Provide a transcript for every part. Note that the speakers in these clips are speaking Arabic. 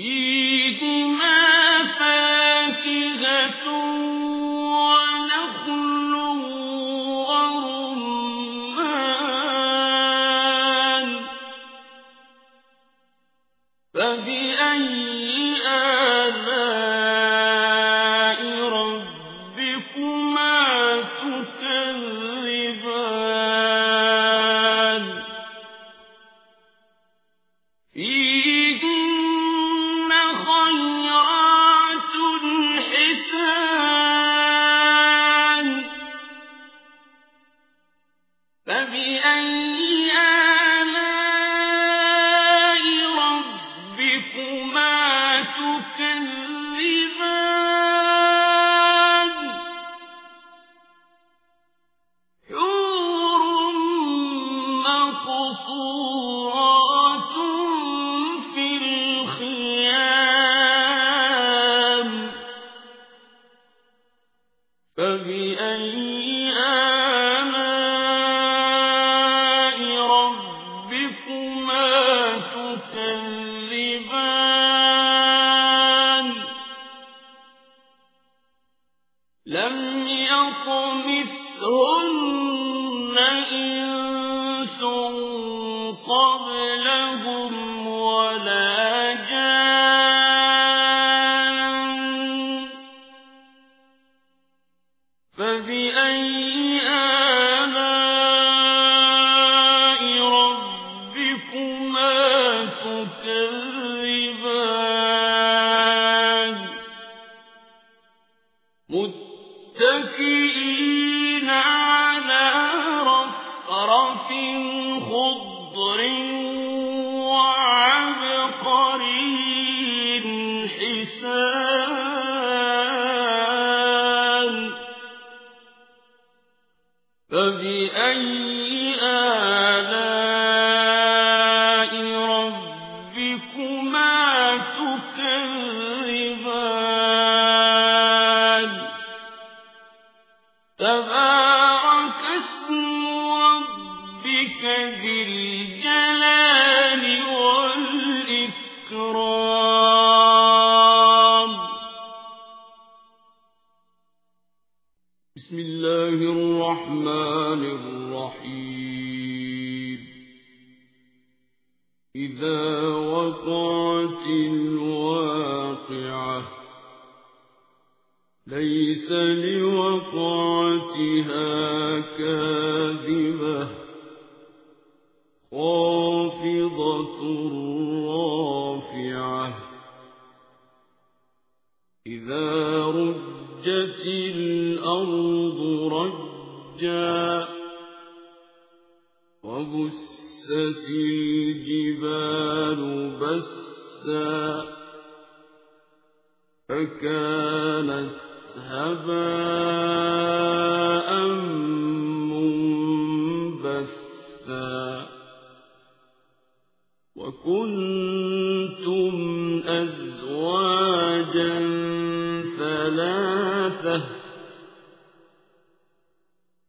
إِنَّ فَبِأَيِّ لَمْ يَطْمِثْهُنَّ مُتَّكِئِينَ عَلَىٰ رَفْرَفٍ خُضْرٍ وَعَبْقَرِيٍّ حِسَانٍ فَبِأَيِّ آلَاءِ الله الرحمن الرحيم. إذا وقعت الواقعة ليس لوقعتها كاذبة خافضة رافعة. إذا رجت الأرض رجا وبست الجبال بسا فكانت هباء منبثا وكنتم أزواجا ثلاثة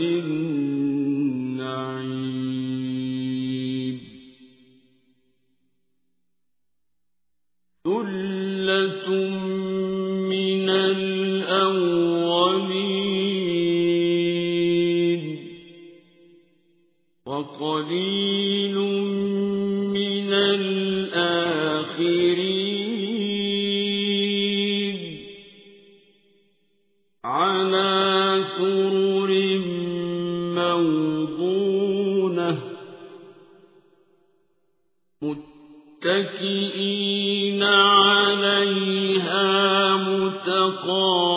النعيم. ثُلَّةٌ مِّنَ الْأَوَّلِينَ وَقَلِيلٌ مِّنَ الْآخِرِينَ. عَلَىٰ سُرُرٍ مَّوْضُونَةٍ متكئين عليها متقابلين